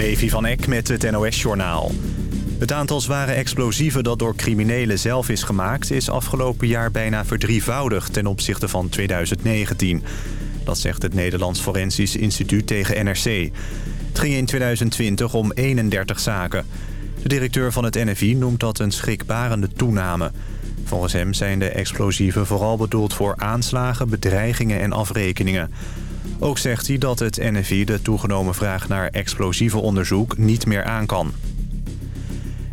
Levi van Eck met het NOS-journaal. Het aantal zware explosieven dat door criminelen zelf is gemaakt... is afgelopen jaar bijna verdrievoudigd ten opzichte van 2019. Dat zegt het Nederlands Forensisch Instituut tegen NRC. Het ging in 2020 om 31 zaken. De directeur van het NFI noemt dat een schrikbarende toename. Volgens hem zijn de explosieven vooral bedoeld voor aanslagen, bedreigingen en afrekeningen... Ook zegt hij dat het NFI de toegenomen vraag naar explosieve onderzoek niet meer aan kan.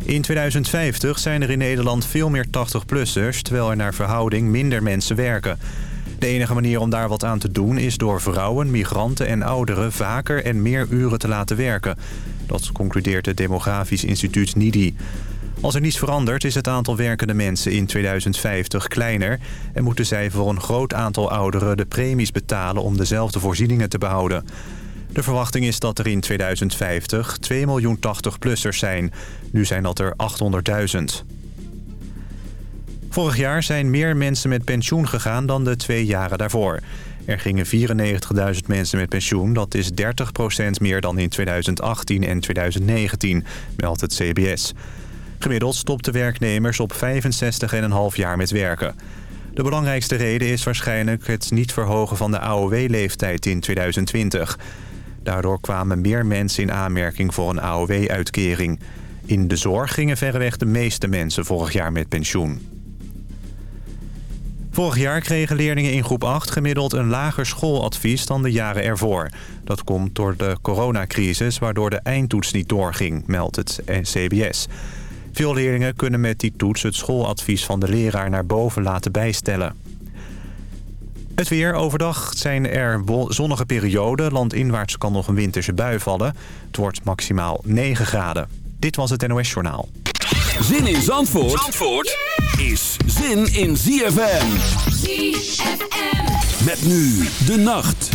In 2050 zijn er in Nederland veel meer 80-plussers... terwijl er naar verhouding minder mensen werken. De enige manier om daar wat aan te doen is door vrouwen, migranten en ouderen... vaker en meer uren te laten werken. Dat concludeert het Demografisch Instituut NIDI. Als er niets verandert is het aantal werkende mensen in 2050 kleiner... en moeten zij voor een groot aantal ouderen de premies betalen om dezelfde voorzieningen te behouden. De verwachting is dat er in 2050 2 miljoen 80-plussers zijn. Nu zijn dat er 800.000. Vorig jaar zijn meer mensen met pensioen gegaan dan de twee jaren daarvoor. Er gingen 94.000 mensen met pensioen. Dat is 30% meer dan in 2018 en 2019, meldt het CBS. Gemiddeld stopten werknemers op 65,5 jaar met werken. De belangrijkste reden is waarschijnlijk het niet verhogen van de AOW-leeftijd in 2020. Daardoor kwamen meer mensen in aanmerking voor een AOW-uitkering. In de zorg gingen verreweg de meeste mensen vorig jaar met pensioen. Vorig jaar kregen leerlingen in groep 8 gemiddeld een lager schooladvies dan de jaren ervoor. Dat komt door de coronacrisis waardoor de eindtoets niet doorging, meldt het CBS. Veel leerlingen kunnen met die toets het schooladvies van de leraar naar boven laten bijstellen. Het weer. Overdag zijn er zonnige perioden. Landinwaarts kan nog een winterse bui vallen. Het wordt maximaal 9 graden. Dit was het NOS Journaal. Zin in Zandvoort, Zandvoort is zin in ZFM. ZFM. Met nu de nacht.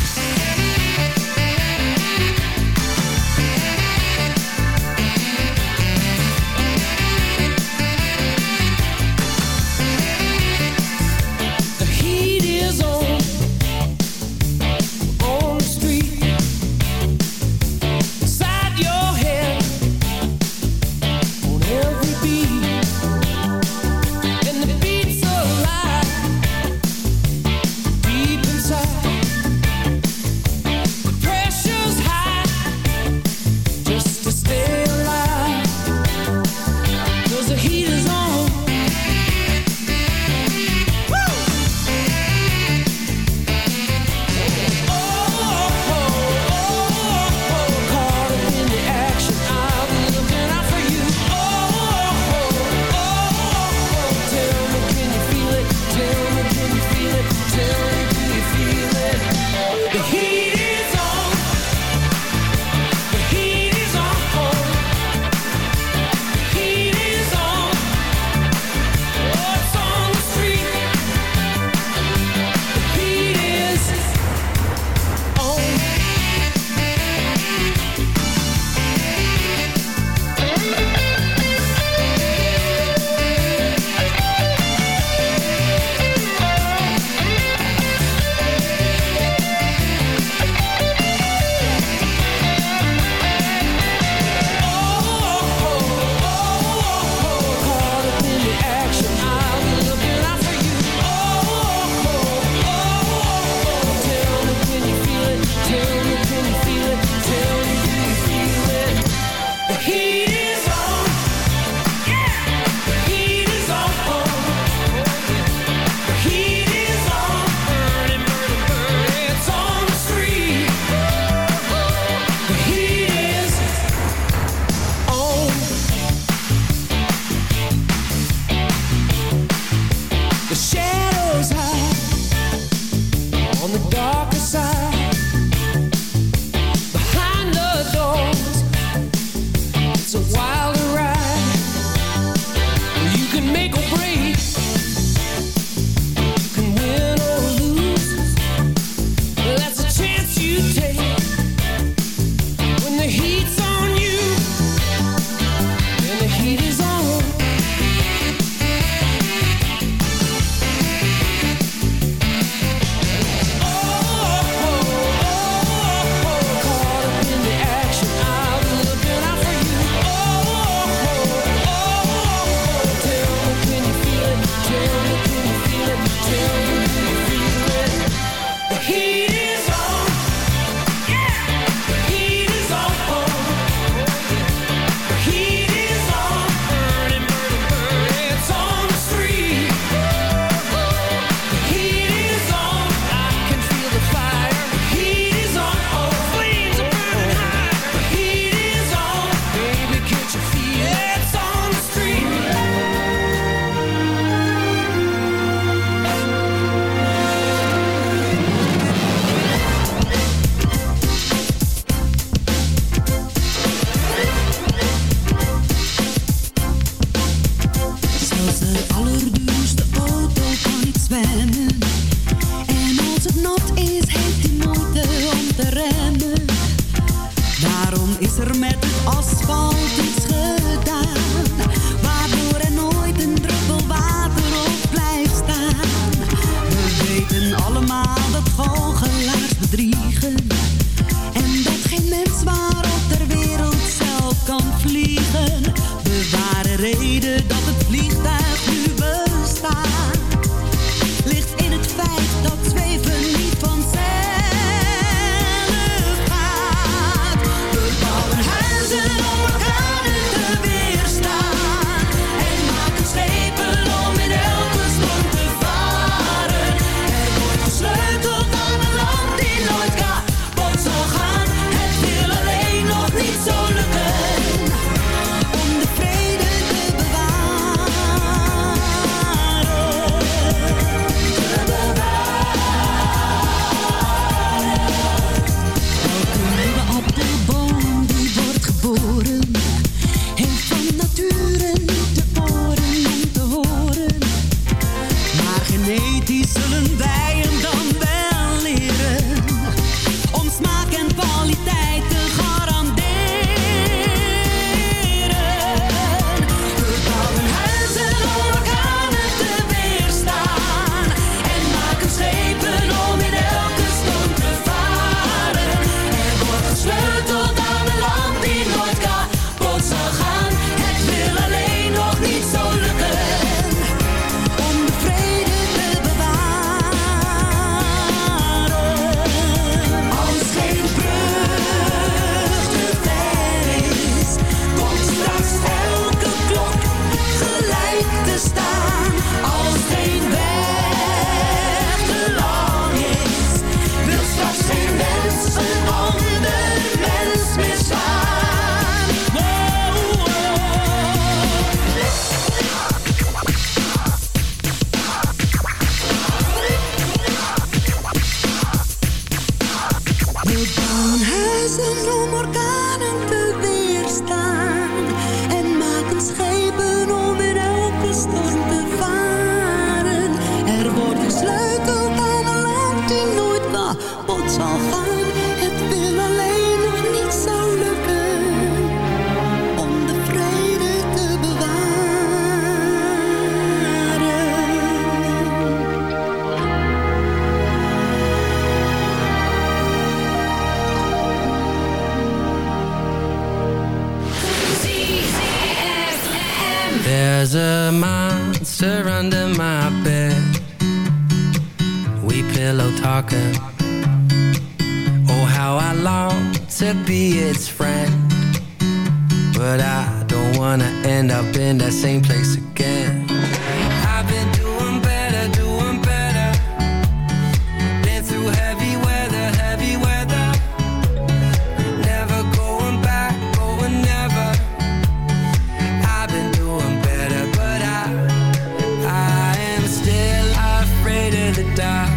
the dark.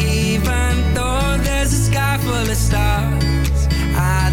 Even though there's a sky full of stars, I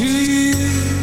To me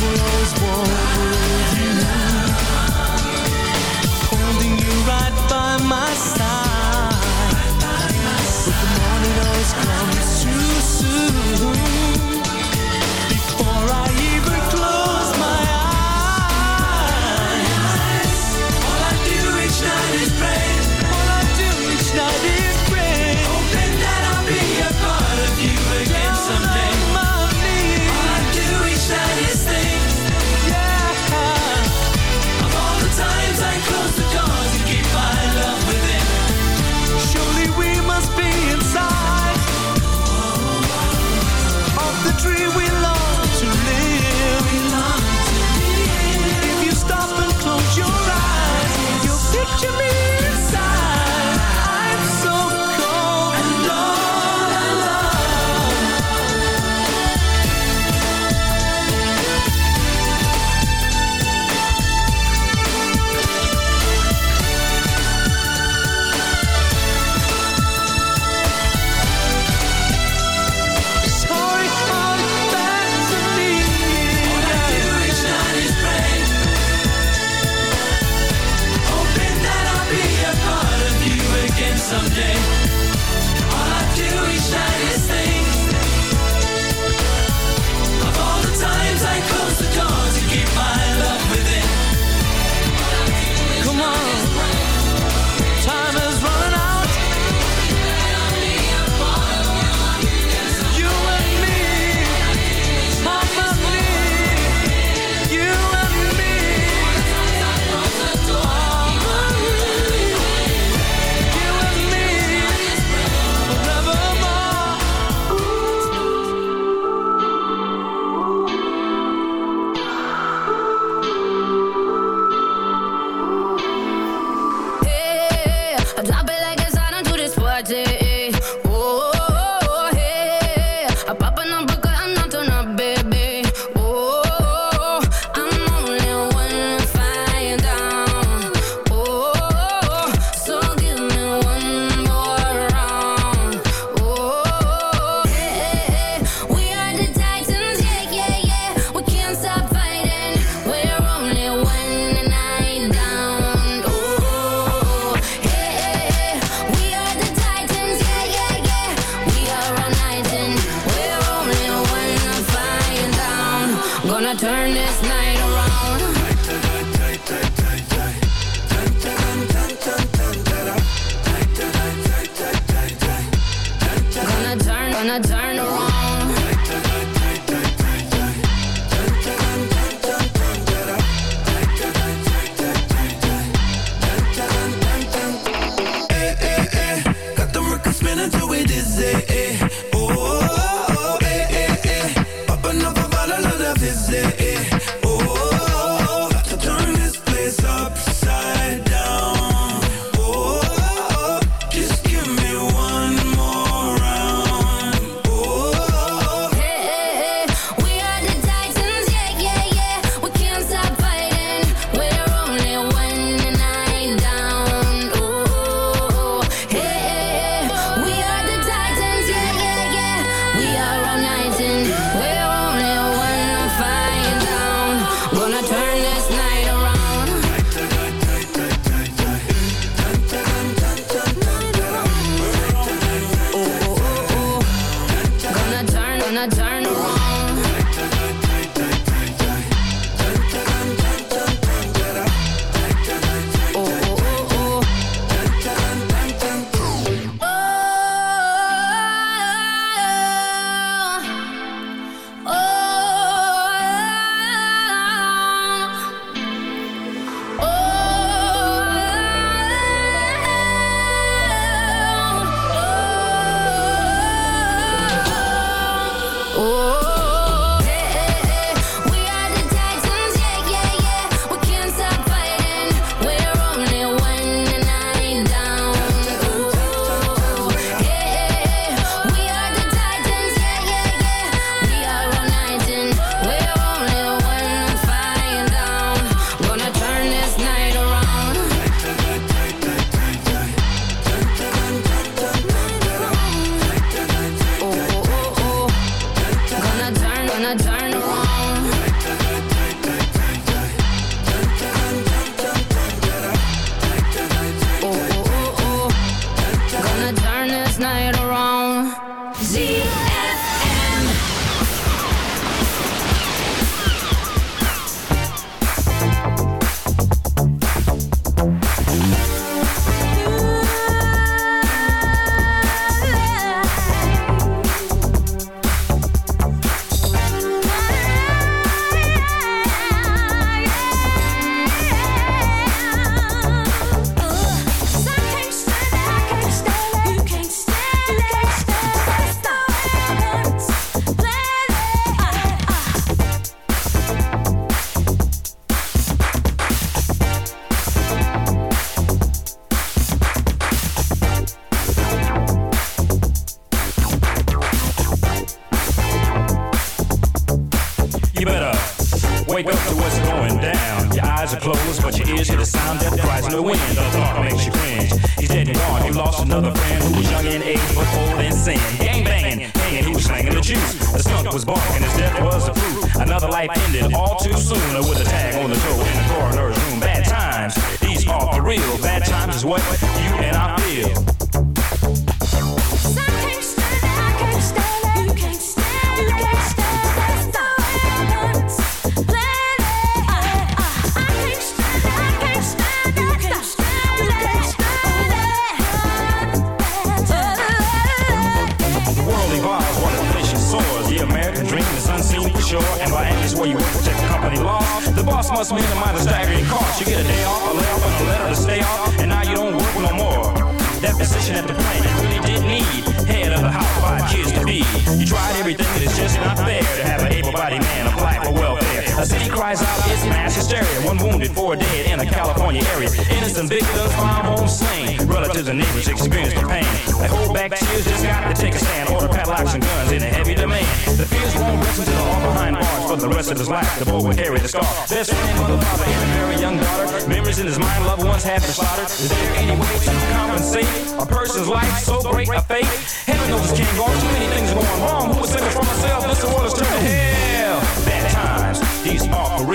will always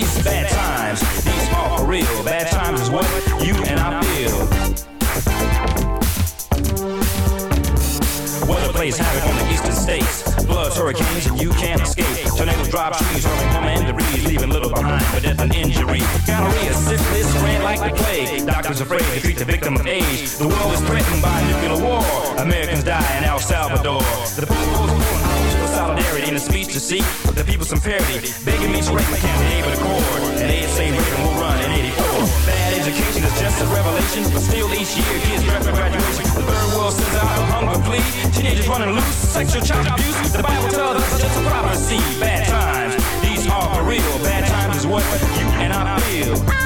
the police. Bad times, these are for real. Bad times is what you and I feel. Weather plays havoc on the eastern states. Floods, hurricanes, and you can't escape. Tornadoes drop trees, hurling home and debris, leaving little behind for death and injury. Gonorrhea, syphilis, ran like the plague. Doctors afraid to treat the victim of age. The world is threatened by nuclear war. Americans die in El Salvador. The a speech to seek the people some parity. Begging me to break my can't be able to court. And they say Reagan will run in 84. Bad education is just a revelation, but still each year kids draft for graduation. The third world sends out a hunger plea. Teenagers running loose, sexual child abuse. The Bible tells us it's just a prophecy. Bad times, these are for real. Bad times is what you and I feel.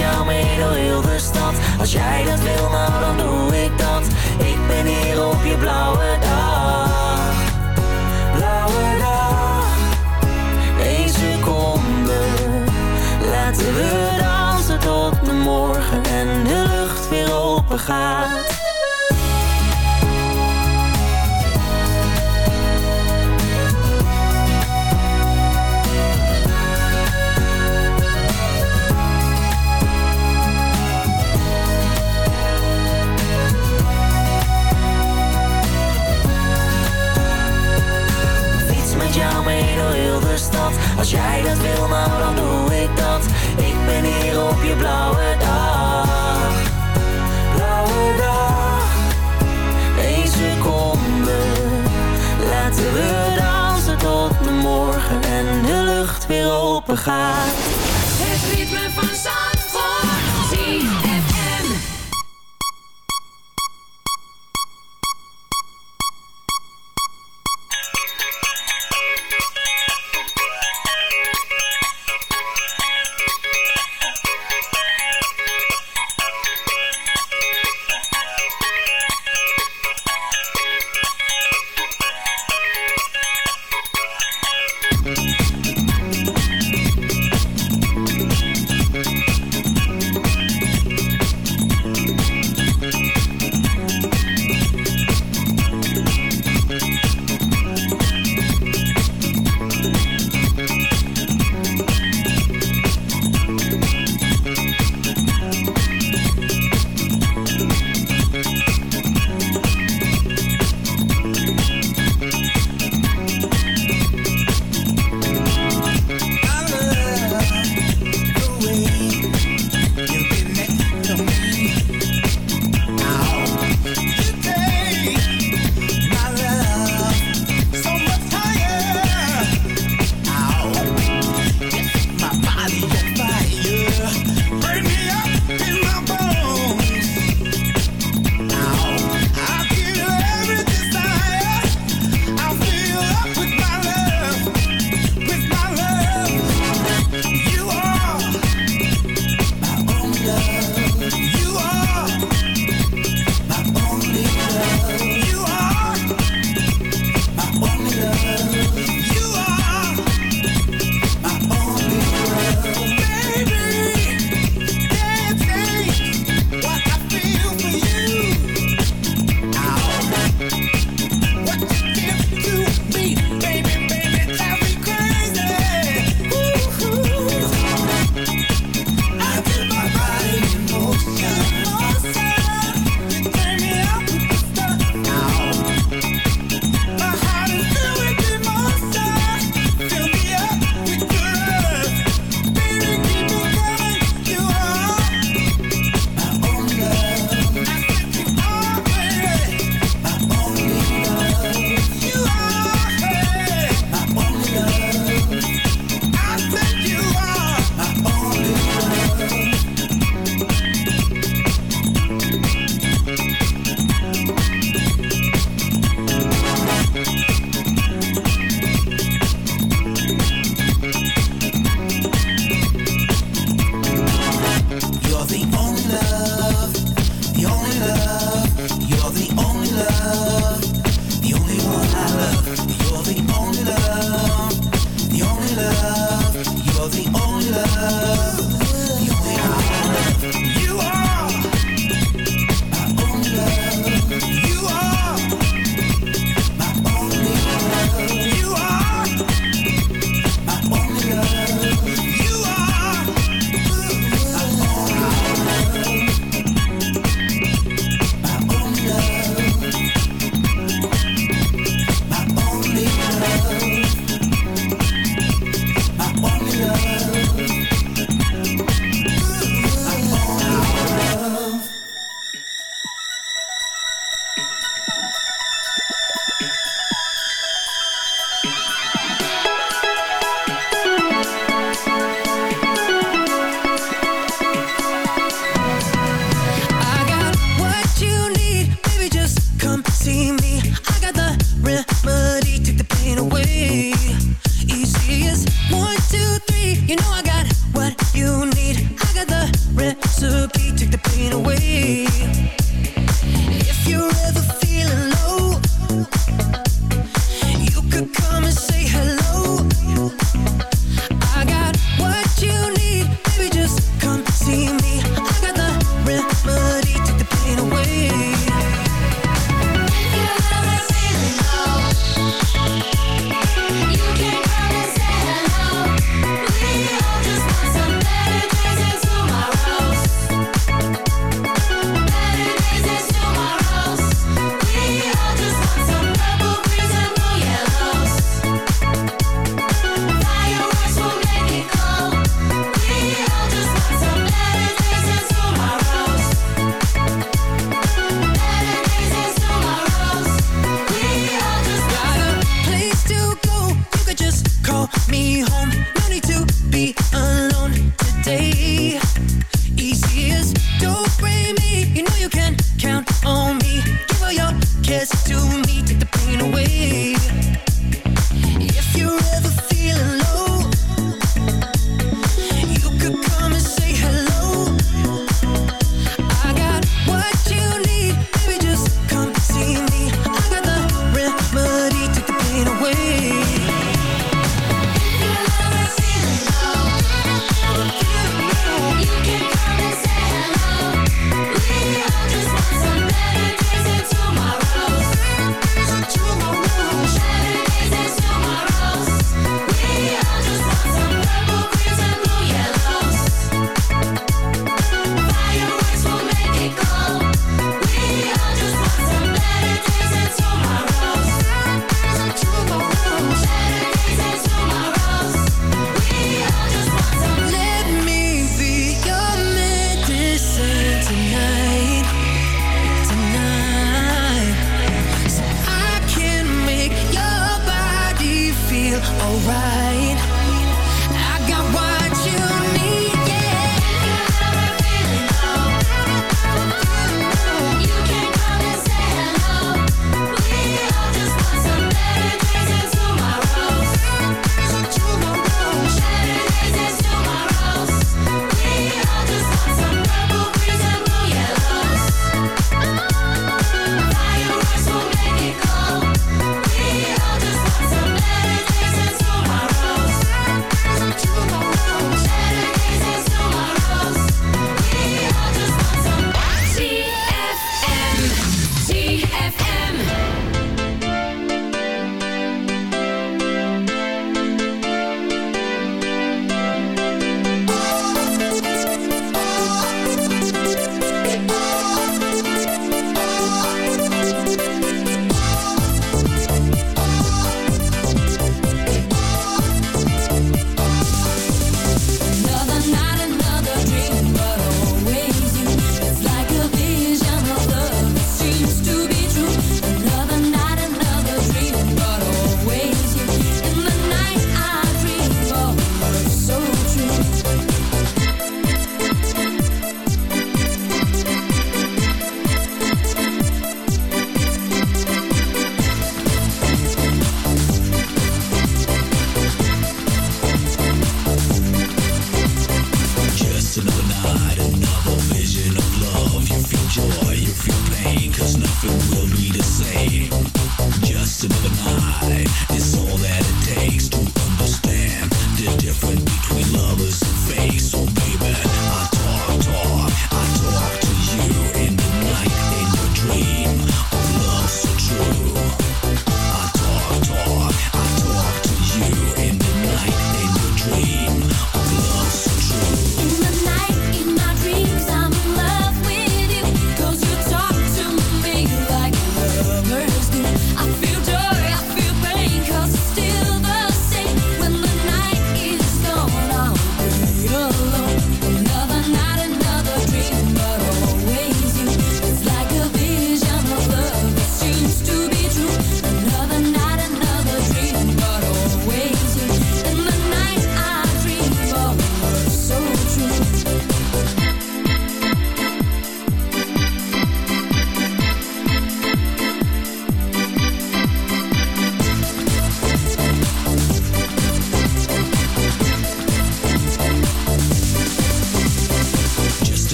jou mee door stad. Als jij dat wil, nou dan doe ik dat. Ik ben hier op je blauwe dag. Blauwe dag. Eén seconde. Laten we dansen tot de morgen en de lucht weer open gaat. Als jij dat wil, nou dan doe ik dat. Ik ben hier op je blauwe dag. Blauwe dag. Eén seconde. Laten we dansen tot de morgen en de lucht weer open gaat. Het ritme van Zandvoort. me.